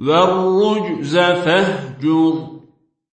والرجز فاهجر